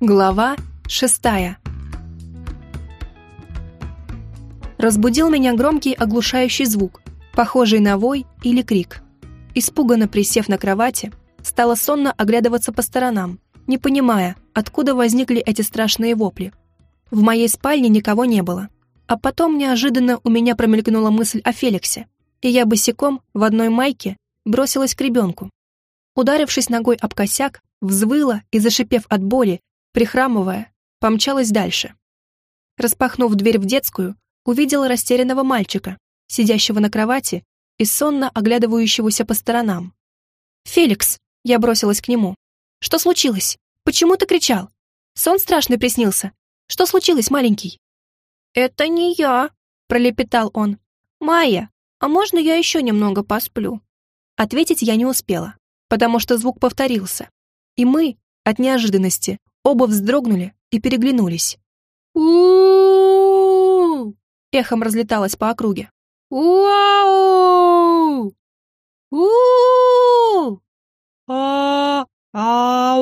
Глава шестая Разбудил меня громкий оглушающий звук, похожий на вой или крик. Испуганно присев на кровати, стала сонно оглядываться по сторонам, не понимая, откуда возникли эти страшные вопли. В моей спальне никого не было. А потом неожиданно у меня промелькнула мысль о Феликсе, и я босиком в одной майке бросилась к ребенку. Ударившись ногой об косяк, взвыла и, зашипев от боли, прихрамывая, помчалась дальше. Распахнув дверь в детскую, увидела растерянного мальчика, сидящего на кровати и сонно оглядывающегося по сторонам. «Феликс!» — я бросилась к нему. «Что случилось? Почему ты кричал? Сон страшный приснился. Что случилось, маленький?» «Это не я», — пролепетал он. «Майя, а можно я еще немного посплю?» Ответить я не успела, потому что звук повторился. И мы, от неожиданности, Оба вздрогнули и переглянулись. у Эхом разлеталось по округе. «Уау! у а ау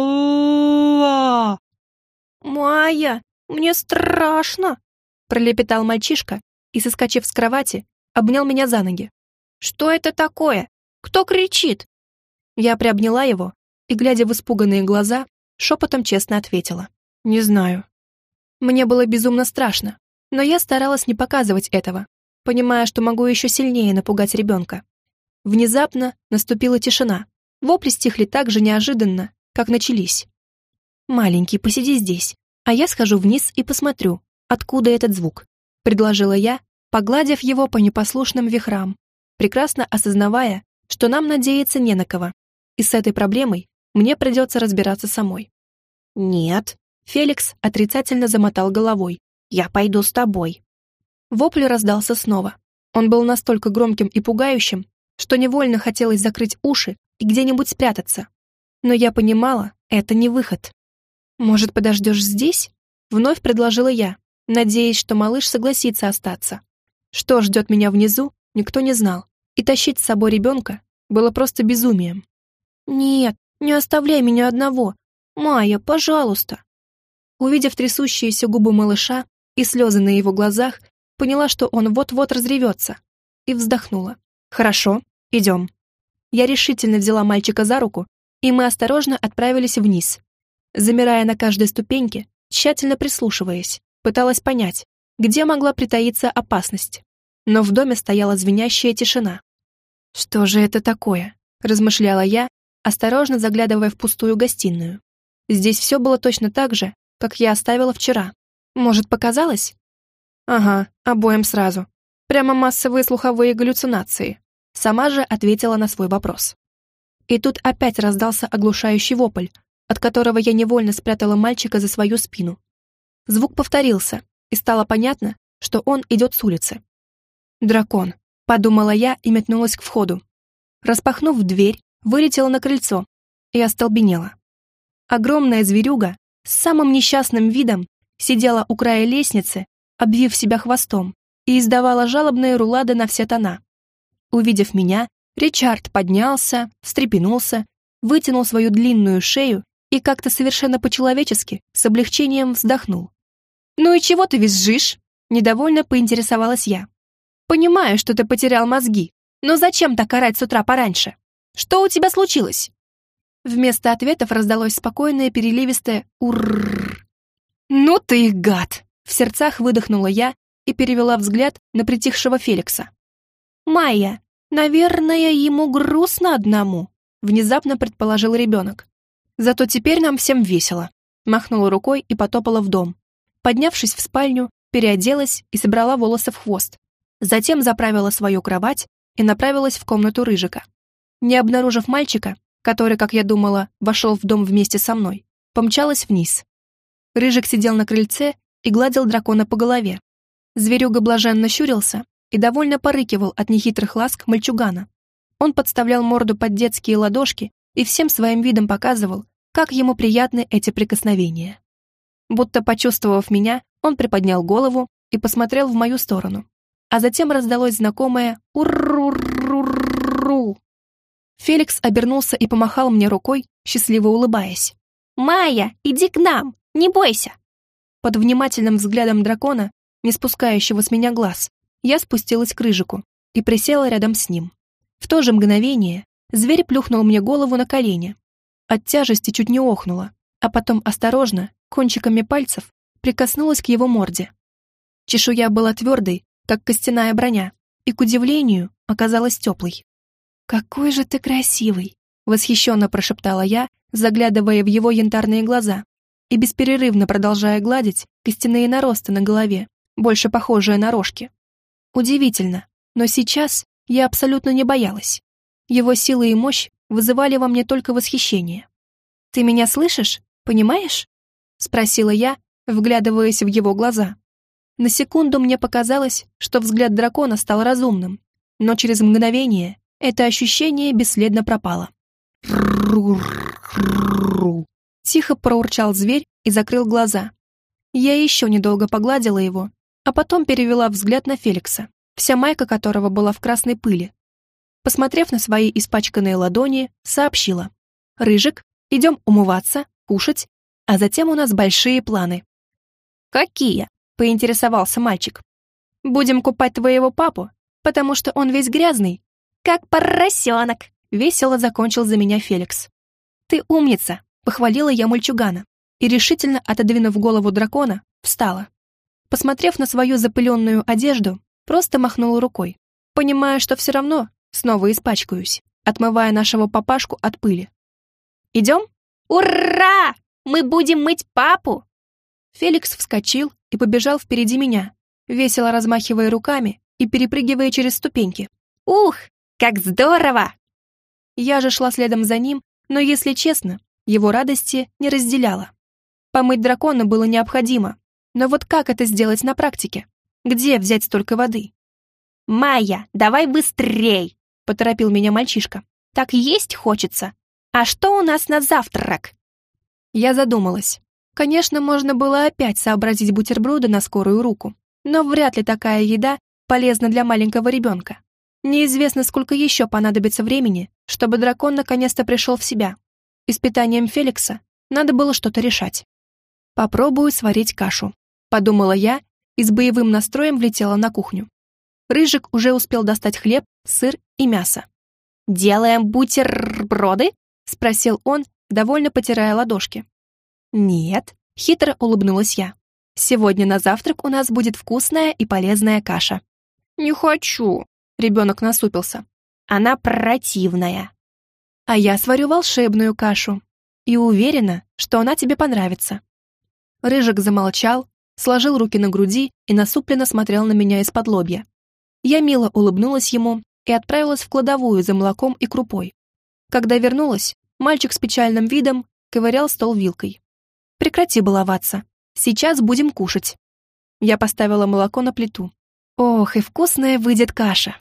«Майя, мне страшно!» пролепетал мальчишка и, соскочив с кровати, обнял меня за ноги. «Что это такое? Кто кричит?» Я приобняла его и, глядя в испуганные глаза, шепотом честно ответила. «Не знаю». Мне было безумно страшно, но я старалась не показывать этого, понимая, что могу еще сильнее напугать ребенка. Внезапно наступила тишина. Вопли стихли так же неожиданно, как начались. «Маленький, посиди здесь, а я схожу вниз и посмотрю, откуда этот звук», предложила я, погладив его по непослушным вихрам, прекрасно осознавая, что нам надеяться не на кого, и с этой проблемой мне придется разбираться самой. «Нет», — Феликс отрицательно замотал головой. «Я пойду с тобой». Вопль раздался снова. Он был настолько громким и пугающим, что невольно хотелось закрыть уши и где-нибудь спрятаться. Но я понимала, это не выход. «Может, подождешь здесь?» — вновь предложила я, надеясь, что малыш согласится остаться. Что ждет меня внизу, никто не знал, и тащить с собой ребенка было просто безумием. «Нет, не оставляй меня одного. Майя, пожалуйста!» Увидев трясущиеся губы малыша и слезы на его глазах, поняла, что он вот-вот разревется, и вздохнула. «Хорошо, идем». Я решительно взяла мальчика за руку, и мы осторожно отправились вниз. Замирая на каждой ступеньке, тщательно прислушиваясь, пыталась понять, где могла притаиться опасность. Но в доме стояла звенящая тишина. «Что же это такое?» — размышляла я, осторожно заглядывая в пустую гостиную. Здесь все было точно так же, как я оставила вчера. Может, показалось? Ага, обоим сразу. Прямо массовые слуховые галлюцинации. Сама же ответила на свой вопрос. И тут опять раздался оглушающий вопль, от которого я невольно спрятала мальчика за свою спину. Звук повторился, и стало понятно, что он идет с улицы. «Дракон», — подумала я и метнулась к входу. Распахнув дверь, вылетела на крыльцо и остолбенела. Огромная зверюга с самым несчастным видом сидела у края лестницы, обвив себя хвостом, и издавала жалобные рулады на все тона. Увидев меня, Ричард поднялся, встрепенулся, вытянул свою длинную шею и как-то совершенно по-человечески с облегчением вздохнул. «Ну и чего ты визжишь?» — недовольно поинтересовалась я. «Понимаю, что ты потерял мозги, но зачем так орать с утра пораньше? Что у тебя случилось?» Вместо ответов раздалось спокойное переливистое «уррррр». «Ну ты и гад!» — в сердцах выдохнула я и перевела взгляд на притихшего Феликса. «Майя, наверное, ему грустно одному», — внезапно предположил ребенок. «Зато теперь нам всем весело», — махнула рукой и потопала в дом. Поднявшись в спальню, переоделась и собрала волосы в хвост. Затем заправила свою кровать и направилась в комнату Рыжика. Не обнаружив мальчика, который, как я думала, вошел в дом вместе со мной, помчалась вниз. Рыжик сидел на крыльце и гладил дракона по голове. Зверюга блаженно щурился и довольно порыкивал от нехитрых ласк мальчугана. Он подставлял морду под детские ладошки и всем своим видом показывал, как ему приятны эти прикосновения. Будто почувствовав меня, он приподнял голову и посмотрел в мою сторону. А затем раздалось знакомое «Ур-ру-ру-ру». Феликс обернулся и помахал мне рукой, счастливо улыбаясь. Майя, иди к нам, не бойся!» Под внимательным взглядом дракона, не спускающего с меня глаз, я спустилась к Рыжику и присела рядом с ним. В то же мгновение зверь плюхнул мне голову на колени. От тяжести чуть не охнула, а потом осторожно, кончиками пальцев, прикоснулась к его морде. Чешуя была твердой, как костяная броня, и, к удивлению, оказалась теплой. «Какой же ты красивый!» — восхищенно прошептала я, заглядывая в его янтарные глаза и бесперерывно продолжая гладить костяные наросты на голове, больше похожие на рожки. Удивительно, но сейчас я абсолютно не боялась. Его сила и мощь вызывали во мне только восхищение. «Ты меня слышишь? Понимаешь?» — спросила я, вглядываясь в его глаза. На секунду мне показалось, что взгляд дракона стал разумным, но через мгновение это ощущение бесследно пропало. Тихо проурчал зверь и закрыл глаза. Я еще недолго погладила его, а потом перевела взгляд на Феликса, вся майка которого была в красной пыли. Посмотрев на свои испачканные ладони, сообщила. «Рыжик, идем умываться, кушать, а затем у нас большие планы». «Какие?» — поинтересовался мальчик. «Будем купать твоего папу, потому что он весь грязный». «Как поросенок!» — весело закончил за меня Феликс. «Ты умница!» — похвалила я мальчугана и, решительно отодвинув голову дракона, встала. Посмотрев на свою запыленную одежду, просто махнула рукой, понимая, что все равно снова испачкаюсь, отмывая нашего папашку от пыли. «Идем?» «Ура! Мы будем мыть папу!» Феликс вскочил и побежал впереди меня, весело размахивая руками и перепрыгивая через ступеньки. «Ух, как здорово!» Я же шла следом за ним, но, если честно, его радости не разделяла. Помыть дракона было необходимо, но вот как это сделать на практике? Где взять столько воды? «Майя, давай быстрей!» — поторопил меня мальчишка. «Так есть хочется. А что у нас на завтрак?» Я задумалась. Конечно, можно было опять сообразить бутерброды на скорую руку, но вряд ли такая еда полезна для маленького ребенка. Неизвестно, сколько еще понадобится времени, чтобы дракон наконец-то пришел в себя. Испытанием Феликса надо было что-то решать. «Попробую сварить кашу», — подумала я и с боевым настроем влетела на кухню. Рыжик уже успел достать хлеб, сыр и мясо. «Делаем бутерброды?» — спросил он, довольно потирая ладошки. «Нет», — хитро улыбнулась я. «Сегодня на завтрак у нас будет вкусная и полезная каша». «Не хочу», — ребенок насупился. «Она противная». «А я сварю волшебную кашу и уверена, что она тебе понравится». Рыжик замолчал, сложил руки на груди и насупленно смотрел на меня из-под лобья. Я мило улыбнулась ему и отправилась в кладовую за молоком и крупой. Когда вернулась, мальчик с печальным видом ковырял стол вилкой. Прекрати баловаться. Сейчас будем кушать. Я поставила молоко на плиту. Ох, и вкусная выйдет каша.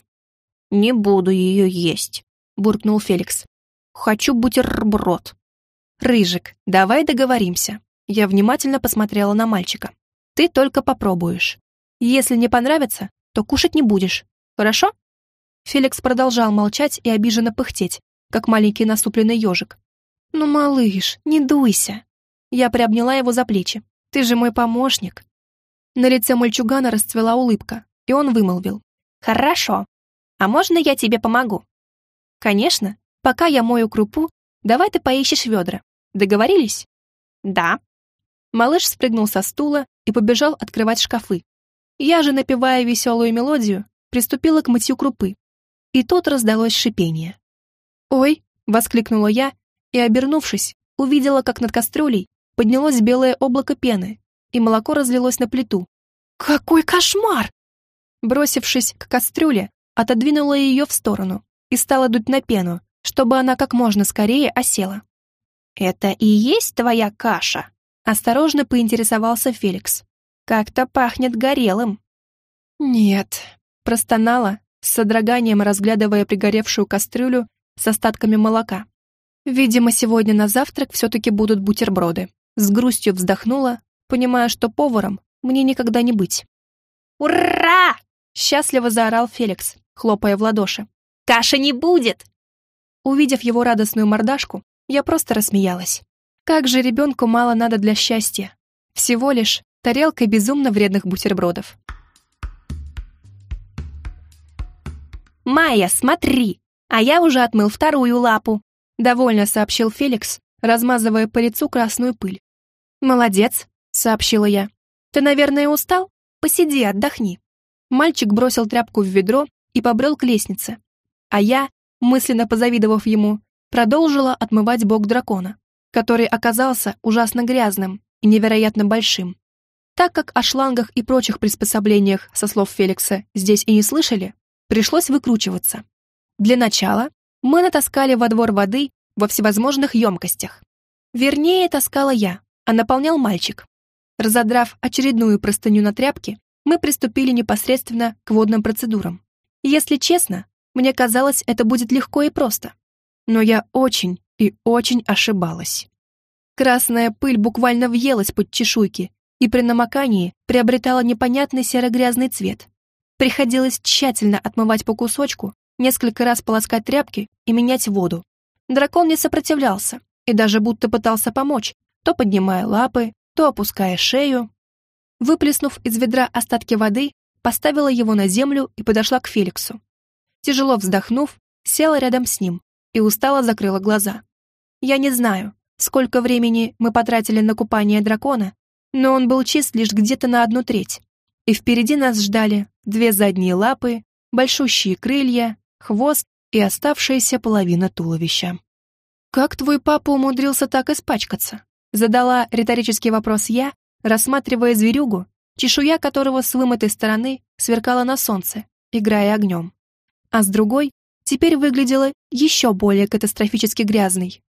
Не буду ее есть, буркнул Феликс. Хочу бутерброд. Рыжик, давай договоримся. Я внимательно посмотрела на мальчика. Ты только попробуешь. Если не понравится, то кушать не будешь. Хорошо? Феликс продолжал молчать и обиженно пыхтеть, как маленький насупленный ежик. «Ну, малыш, не дуйся. Я приобняла его за плечи. «Ты же мой помощник!» На лице мальчугана расцвела улыбка, и он вымолвил. «Хорошо. А можно я тебе помогу?» «Конечно. Пока я мою крупу, давай ты поищешь ведра. Договорились?» «Да». Малыш спрыгнул со стула и побежал открывать шкафы. Я же, напевая веселую мелодию, приступила к мытью крупы. И тут раздалось шипение. «Ой!» — воскликнула я и, обернувшись, увидела, как над кастрюлей поднялось белое облако пены, и молоко разлилось на плиту. «Какой кошмар!» Бросившись к кастрюле, отодвинула ее в сторону и стала дуть на пену, чтобы она как можно скорее осела. «Это и есть твоя каша?» Осторожно поинтересовался Феликс. «Как-то пахнет горелым». «Нет», — простонала, с содроганием разглядывая пригоревшую кастрюлю с остатками молока. «Видимо, сегодня на завтрак все-таки будут бутерброды». С грустью вздохнула, понимая, что поваром мне никогда не быть. «Ура!» — счастливо заорал Феликс, хлопая в ладоши. «Каши не будет!» Увидев его радостную мордашку, я просто рассмеялась. Как же ребенку мало надо для счастья. Всего лишь тарелка безумно вредных бутербродов. «Майя, смотри! А я уже отмыл вторую лапу!» Довольно сообщил Феликс, размазывая по лицу красную пыль. «Молодец», — сообщила я. «Ты, наверное, устал? Посиди, отдохни». Мальчик бросил тряпку в ведро и побрел к лестнице. А я, мысленно позавидовав ему, продолжила отмывать бок дракона, который оказался ужасно грязным и невероятно большим. Так как о шлангах и прочих приспособлениях, со слов Феликса, здесь и не слышали, пришлось выкручиваться. Для начала мы натаскали во двор воды во всевозможных емкостях. Вернее, таскала я, а наполнял мальчик. Разодрав очередную простыню на тряпке, мы приступили непосредственно к водным процедурам. Если честно, мне казалось, это будет легко и просто. Но я очень и очень ошибалась. Красная пыль буквально въелась под чешуйки и при намокании приобретала непонятный серо-грязный цвет. Приходилось тщательно отмывать по кусочку, несколько раз полоскать тряпки и менять воду. Дракон не сопротивлялся и даже будто пытался помочь, то поднимая лапы, то опуская шею. Выплеснув из ведра остатки воды, поставила его на землю и подошла к Феликсу. Тяжело вздохнув, села рядом с ним и устало закрыла глаза. Я не знаю, сколько времени мы потратили на купание дракона, но он был чист лишь где-то на одну треть. И впереди нас ждали две задние лапы, большущие крылья, хвост и оставшаяся половина туловища. «Как твой папа умудрился так испачкаться?» Задала риторический вопрос я, рассматривая зверюгу, чешуя которого с вымытой стороны сверкала на солнце, играя огнем. А с другой теперь выглядела еще более катастрофически грязной.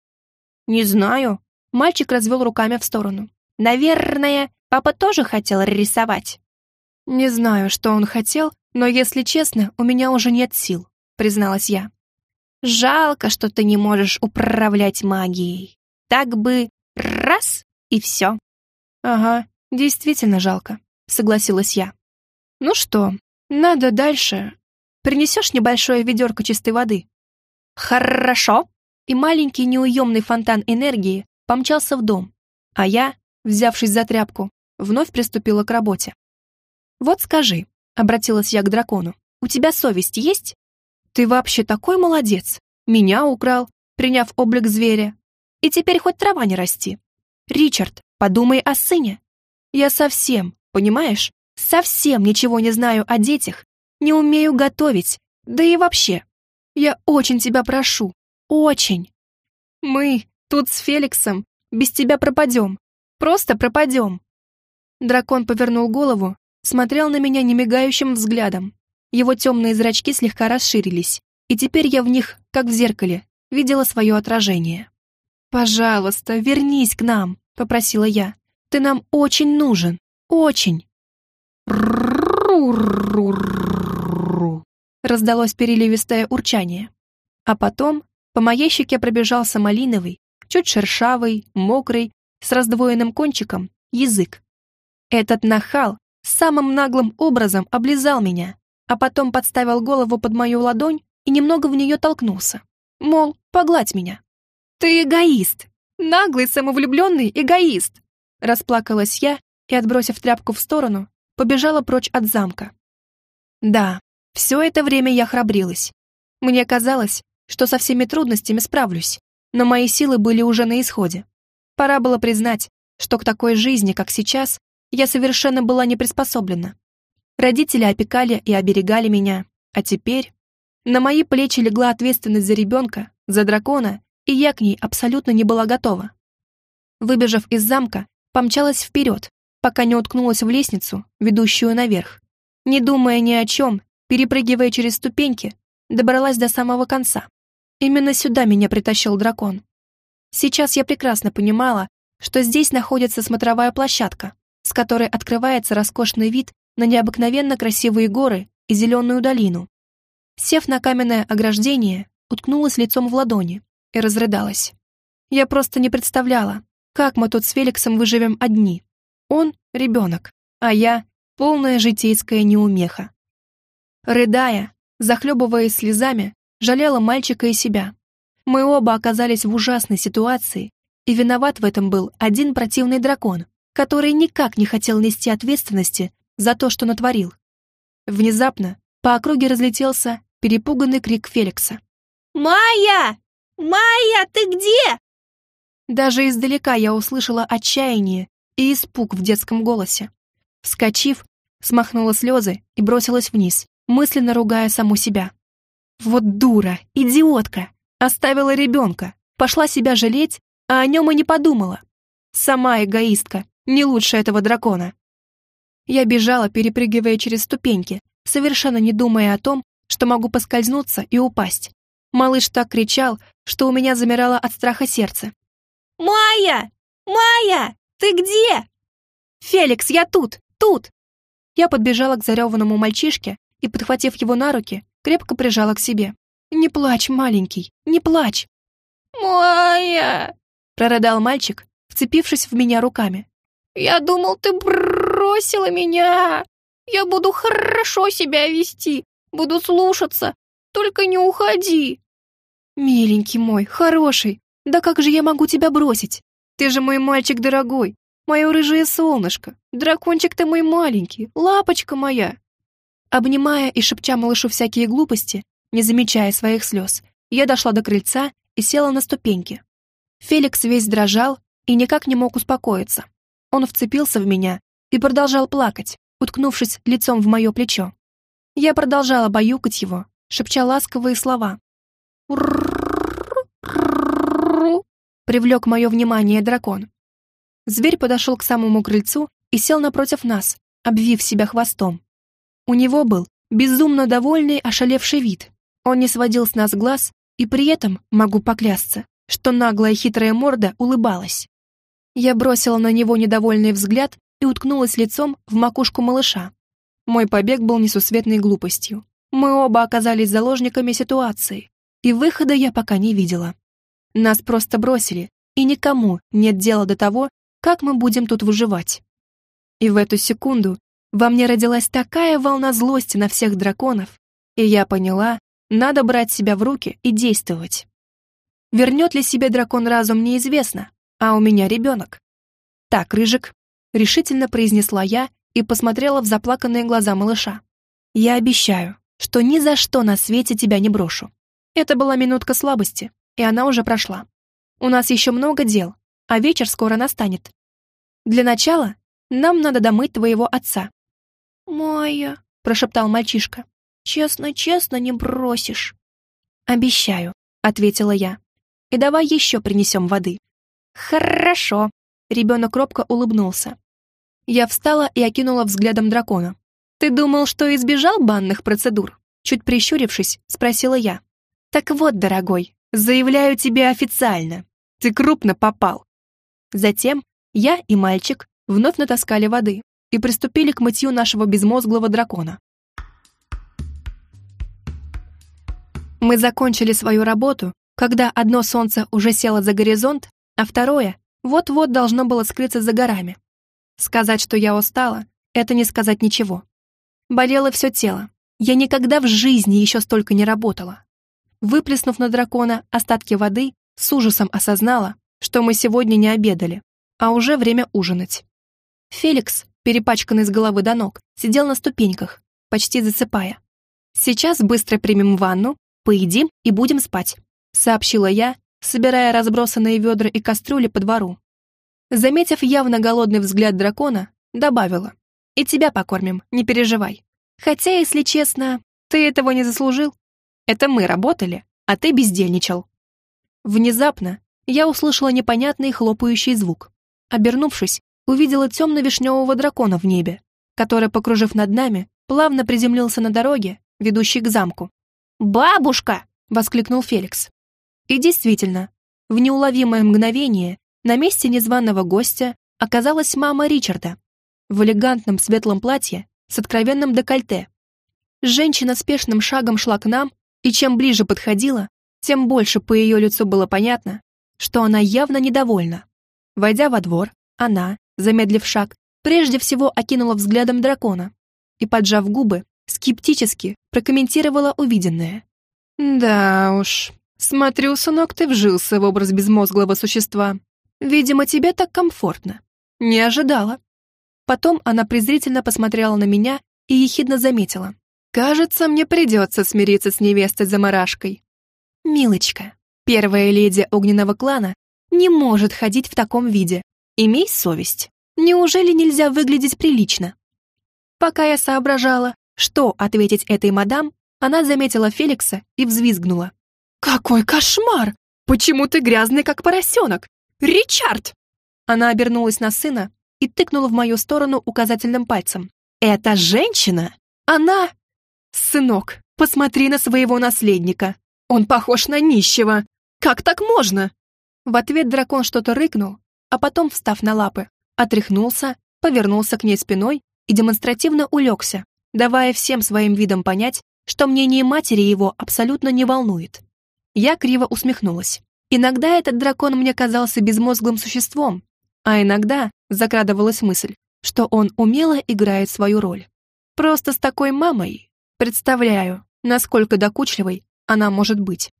«Не знаю». Мальчик развел руками в сторону. «Наверное, папа тоже хотел рисовать». «Не знаю, что он хотел, но, если честно, у меня уже нет сил», призналась я. «Жалко, что ты не можешь управлять магией. Так бы Раз — и все. Ага, действительно жалко, согласилась я. Ну что, надо дальше. Принесешь небольшое ведерко чистой воды? Хорошо. И маленький неуемный фонтан энергии помчался в дом, а я, взявшись за тряпку, вновь приступила к работе. «Вот скажи», — обратилась я к дракону, «у тебя совесть есть? Ты вообще такой молодец. Меня украл, приняв облик зверя, и теперь хоть трава не расти. Ричард, подумай о сыне. Я совсем, понимаешь, совсем ничего не знаю о детях, не умею готовить, да и вообще. Я очень тебя прошу, очень. Мы тут с Феликсом без тебя пропадем, просто пропадем. Дракон повернул голову, смотрел на меня немигающим взглядом. Его темные зрачки слегка расширились, и теперь я в них, как в зеркале, видела свое отражение. «Пожалуйста, вернись к нам», — попросила я. «Ты нам очень нужен, очень». Раздалось переливистое урчание. А потом по моей щеке пробежался малиновый, чуть шершавый, мокрый, с раздвоенным кончиком, язык. Этот нахал самым наглым образом облизал меня, а потом подставил голову под мою ладонь и немного в нее толкнулся. Мол, погладь меня. «Ты эгоист! Наглый, самовлюбленный эгоист!» Расплакалась я и, отбросив тряпку в сторону, побежала прочь от замка. Да, все это время я храбрилась. Мне казалось, что со всеми трудностями справлюсь, но мои силы были уже на исходе. Пора было признать, что к такой жизни, как сейчас, я совершенно была не приспособлена. Родители опекали и оберегали меня, а теперь на мои плечи легла ответственность за ребенка, за дракона и я к ней абсолютно не была готова. Выбежав из замка, помчалась вперед, пока не уткнулась в лестницу, ведущую наверх. Не думая ни о чем, перепрыгивая через ступеньки, добралась до самого конца. Именно сюда меня притащил дракон. Сейчас я прекрасно понимала, что здесь находится смотровая площадка, с которой открывается роскошный вид на необыкновенно красивые горы и зеленую долину. Сев на каменное ограждение, уткнулась лицом в ладони и разрыдалась. Я просто не представляла, как мы тут с Феликсом выживем одни. Он — ребенок, а я — полная житейская неумеха. Рыдая, захлебываясь слезами, жалела мальчика и себя. Мы оба оказались в ужасной ситуации, И виноват в этом был один противный дракон, который никак не хотел нести ответственности за то, что натворил. Внезапно по округе разлетелся перепуганный крик Феликса. «Майя! Майя, ты где?» Даже издалека я услышала отчаяние и испуг в детском голосе. Вскочив, смахнула слезы и бросилась вниз, мысленно ругая саму себя. Вот дура, идиотка, оставила ребенка, пошла себя жалеть, а о нем и не подумала. Сама эгоистка, не лучше этого дракона. Я бежала, перепрыгивая через ступеньки, совершенно не думая о том, что могу поскользнуться и упасть. Малыш так кричал, что у меня замирало от страха сердце. «Майя! Майя! Ты где?» «Феликс, я тут! Тут!» Я подбежала к зареванному мальчишке и, подхватив его на руки, крепко прижала к себе. «Не плачь, маленький, не плачь!» «Майя!» — прорыдал мальчик, вцепившись в меня руками. «Я думал, ты бросила меня! Я буду хорошо себя вести, буду слушаться, только не уходи!» «Миленький мой, хороший, да как же я могу тебя бросить? Ты же мой мальчик дорогой, мое рыжее солнышко, дракончик ты мой маленький, лапочка моя!» Обнимая и шепча малышу всякие глупости, не замечая своих слез, я дошла до крыльца и села на ступеньки. Феликс весь дрожал и никак не мог успокоиться. Он вцепился в меня и продолжал плакать, уткнувшись лицом в мое плечо. Я продолжала баюкать его, шепча ласковые слова. Привлек мое внимание дракон. Зверь подошел к самому крыльцу и сел напротив нас, обвив себя хвостом. У него был безумно довольный, ошалевший вид. Он не сводил с нас глаз, и при этом, могу поклясться, что наглая хитрая морда улыбалась. Я бросила на него недовольный взгляд и уткнулась лицом в макушку малыша. Мой побег был несусветной глупостью. Мы оба оказались заложниками ситуации, и выхода я пока не видела. Нас просто бросили, и никому нет дела до того, как мы будем тут выживать. И в эту секунду во мне родилась такая волна злости на всех драконов, и я поняла, надо брать себя в руки и действовать. Вернет ли себе дракон разум, неизвестно, а у меня ребенок. «Так, Рыжик», — решительно произнесла я и посмотрела в заплаканные глаза малыша. «Я обещаю, что ни за что на свете тебя не брошу. Это была минутка слабости, и она уже прошла. У нас еще много дел, а вечер скоро настанет. Для начала нам надо домыть твоего отца, «Майя», — прошептал мальчишка, — «честно-честно не бросишь». «Обещаю», — ответила я. «И давай еще принесем воды». «Хорошо», — ребенок робко улыбнулся. Я встала и окинула взглядом дракона. «Ты думал, что избежал банных процедур?» Чуть прищурившись, спросила я. «Так вот, дорогой, заявляю тебе официально. Ты крупно попал». Затем я и мальчик вновь натаскали воды, и приступили к мытью нашего безмозглого дракона. Мы закончили свою работу, когда одно солнце уже село за горизонт, а второе вот-вот должно было скрыться за горами. Сказать, что я устала, это не сказать ничего. Болело все тело. Я никогда в жизни еще столько не работала. Выплеснув на дракона остатки воды, с ужасом осознала, что мы сегодня не обедали, а уже время ужинать. Феликс, перепачканный с головы до ног, сидел на ступеньках, почти засыпая. «Сейчас быстро примем ванну, поедим и будем спать», сообщила я, собирая разбросанные ведра и кастрюли по двору. Заметив явно голодный взгляд дракона, добавила. «И тебя покормим, не переживай. Хотя, если честно, ты этого не заслужил. Это мы работали, а ты бездельничал». Внезапно я услышала непонятный хлопающий звук. Обернувшись, увидела темно-вишневого дракона в небе, который, покружив над нами, плавно приземлился на дороге, ведущей к замку. «Бабушка!» — воскликнул Феликс. И действительно, в неуловимое мгновение на месте незваного гостя оказалась мама Ричарда в элегантном светлом платье с откровенным декольте. Женщина спешным шагом шла к нам, и чем ближе подходила, тем больше по ее лицу было понятно, что она явно недовольна. Войдя во двор, она, замедлив шаг, прежде всего окинула взглядом дракона и, поджав губы, скептически прокомментировала увиденное. «Да уж, смотрю, сынок, ты вжился в образ безмозглого существа. Видимо, тебе так комфортно. Не ожидала. Потом она презрительно посмотрела на меня и ехидно заметила. Кажется, мне придется смириться с невестой заморашкой. Милочка, первая леди огненного клана не может ходить в таком виде. Имей совесть. Неужели нельзя выглядеть прилично? Пока я соображала, что ответить этой мадам, она заметила Феликса и взвизгнула. «Какой кошмар! Почему ты грязный, как поросенок? Ричард!» Она обернулась на сына и тыкнула в мою сторону указательным пальцем. «Это женщина? Она...» «Сынок, посмотри на своего наследника. Он похож на нищего. Как так можно?» В ответ дракон что-то рыкнул, а потом, встав на лапы, отряхнулся, повернулся к ней спиной и демонстративно улегся, давая всем своим видом понять, что мнение матери его абсолютно не волнует. Я криво усмехнулась. Иногда этот дракон мне казался безмозглым существом, а иногда закрадывалась мысль, что он умело играет свою роль. Просто с такой мамой представляю, насколько докучливой она может быть.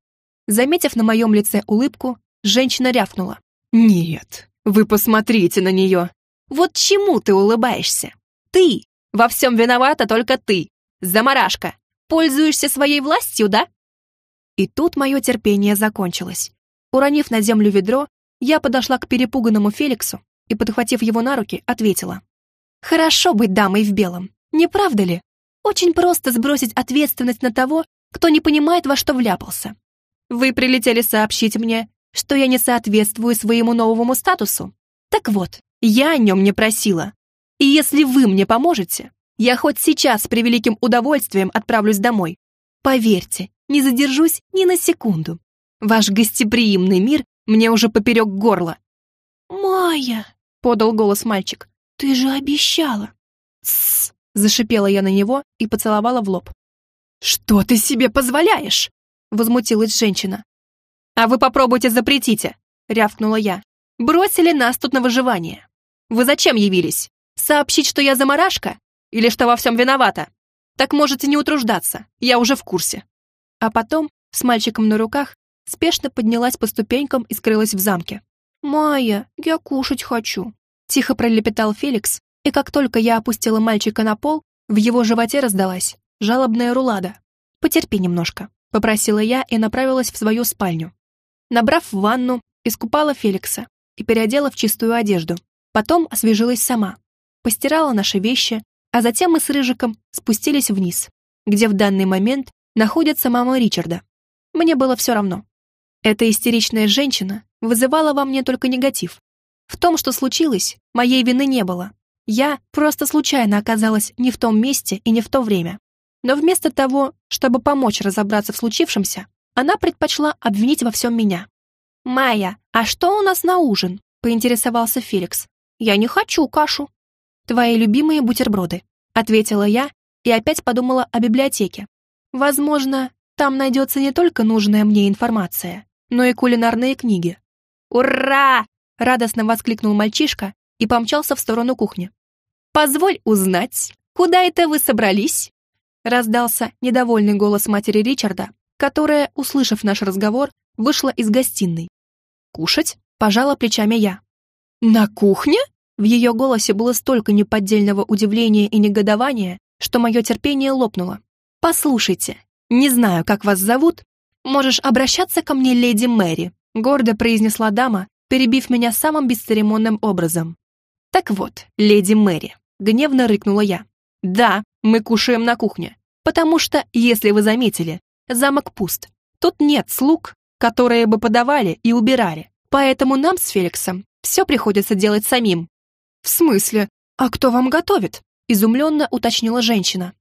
Заметив на моем лице улыбку, женщина рявкнула. «Нет, вы посмотрите на нее! Вот чему ты улыбаешься? Ты! Во всем виновата только ты! Заморашка! Пользуешься своей властью, да?» И тут мое терпение закончилось. Уронив на землю ведро, я подошла к перепуганному Феликсу и, подхватив его на руки, ответила. «Хорошо быть дамой в белом, не правда ли? Очень просто сбросить ответственность на того, кто не понимает, во что вляпался. Вы прилетели сообщить мне, что я не соответствую своему новому статусу. Так вот, я о нем не просила. И если вы мне поможете, я хоть сейчас с превеликим удовольствием отправлюсь домой. Поверьте, не задержусь ни на секунду. Ваш гостеприимный мир мне уже поперек горла». «Майя!» — подал голос мальчик. «Ты же обещала!» «Тссс!» — зашипела я на него и поцеловала в лоб. «Что ты себе позволяешь?» — возмутилась женщина. «А вы попробуйте запретите!» — рявкнула я. «Бросили нас тут на выживание. Вы зачем явились? Сообщить, что я заморашка? Или что во всем виновата? Так можете не утруждаться, я уже в курсе». А потом, с мальчиком на руках, спешно поднялась по ступенькам и скрылась в замке. «Майя, я кушать хочу», — тихо пролепетал Феликс, и как только я опустила мальчика на пол, в его животе раздалась жалобная рулада. «Потерпи немножко», — попросила я и направилась в свою спальню. Набрав ванну, искупала Феликса и переодела в чистую одежду. Потом освежилась сама, постирала наши вещи, а затем мы с Рыжиком спустились вниз, где в данный момент находится мама Ричарда. Мне было все равно. Эта истеричная женщина вызывала во мне только негатив. В том, что случилось, моей вины не было. Я просто случайно оказалась не в том месте и не в то время. Но вместо того, чтобы помочь разобраться в случившемся, она предпочла обвинить во всем меня. «Майя, а что у нас на ужин?» — поинтересовался Феликс. «Я не хочу кашу». «Твои любимые бутерброды», — ответила я и опять подумала о библиотеке. Возможно, там найдется не только нужная мне информация, но и кулинарные книги. «Ура!» — радостно воскликнул мальчишка и помчался в сторону кухни. «Позволь узнать, куда это вы собрались?» Раздался недовольный голос матери Ричарда, которая, услышав наш разговор, вышла из гостиной. «Кушать?» — пожала плечами я. «На кухне?» В ее голосе было столько неподдельного удивления и негодования, что мое терпение лопнуло. «Послушайте, не знаю, как вас зовут, «Можешь обращаться ко мне, леди Мэри», — гордо произнесла дама, перебив меня самым бесцеремонным образом. «Так вот, леди Мэри», — гневно рыкнула я. «Да, мы кушаем на кухне, потому что, если вы заметили, замок пуст. Тут нет слуг, которые бы подавали и убирали, поэтому нам с Феликсом все приходится делать самим». «В смысле? А кто вам готовит?» — изумленно уточнила женщина.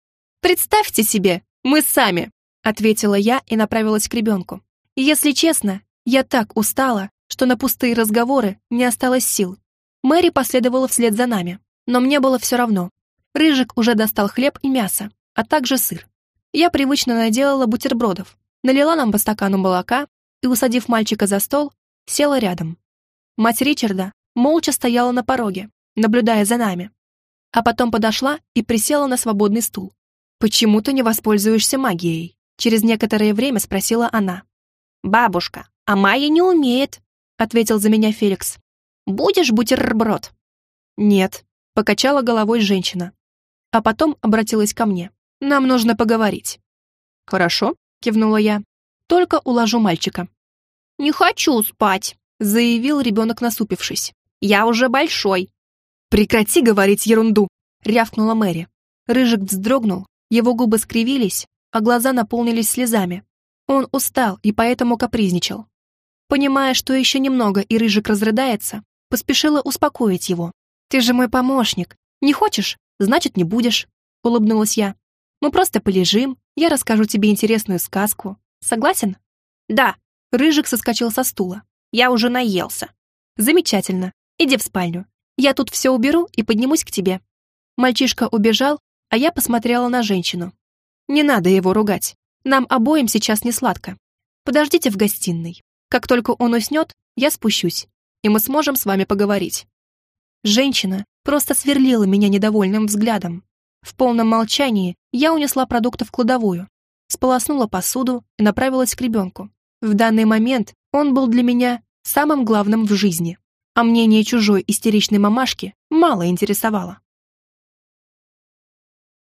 «Представьте себе, мы сами, ответила я и направилась к ребенку. Если честно, я так устала, что на пустые разговоры не осталось сил. Мэри последовала вслед за нами, но мне было все равно. Рыжик уже достал хлеб и мясо, а также сыр. Я привычно наделала бутербродов, налила нам по стакану молока и, усадив мальчика за стол, села рядом. Мать Ричарда молча стояла на пороге, наблюдая за нами, а потом подошла и присела на свободный стул. «Почему ты не воспользуешься магией?» Через некоторое время спросила она. «Бабушка, а Майя не умеет», — ответил за меня Феликс. Будешь бутерброд?» «Нет», — покачала головой женщина. А потом обратилась ко мне. «Нам нужно поговорить». «Хорошо», — кивнула я. «Только уложу мальчика». «Не хочу спать», — заявил ребенок, насупившись. «Я уже большой». «Прекрати говорить ерунду», — рявкнула Мэри. Рыжик вздрогнул, его губы скривились, а глаза наполнились слезами. Он устал и поэтому капризничал. Понимая, что еще немного и Рыжик разрыдается, поспешила успокоить его. «Ты же мой помощник. Не хочешь? Значит, не будешь», — улыбнулась я. «Мы просто полежим, я расскажу тебе интересную сказку. Согласен?» «Да», — Рыжик соскочил со стула. «Я уже наелся». «Замечательно. Иди в спальню. Я тут все уберу и поднимусь к тебе». Мальчишка убежал, а я посмотрела на женщину. «Не надо его ругать. Нам обоим сейчас не сладко. Подождите в гостиной. Как только он уснет, я спущусь, и мы сможем с вами поговорить». Женщина просто сверлила меня недовольным взглядом. В полном молчании я унесла продукты в кладовую, сполоснула посуду и направилась к ребенку. В данный момент он был для меня самым главным в жизни, а мнение чужой истеричной мамашки мало интересовало.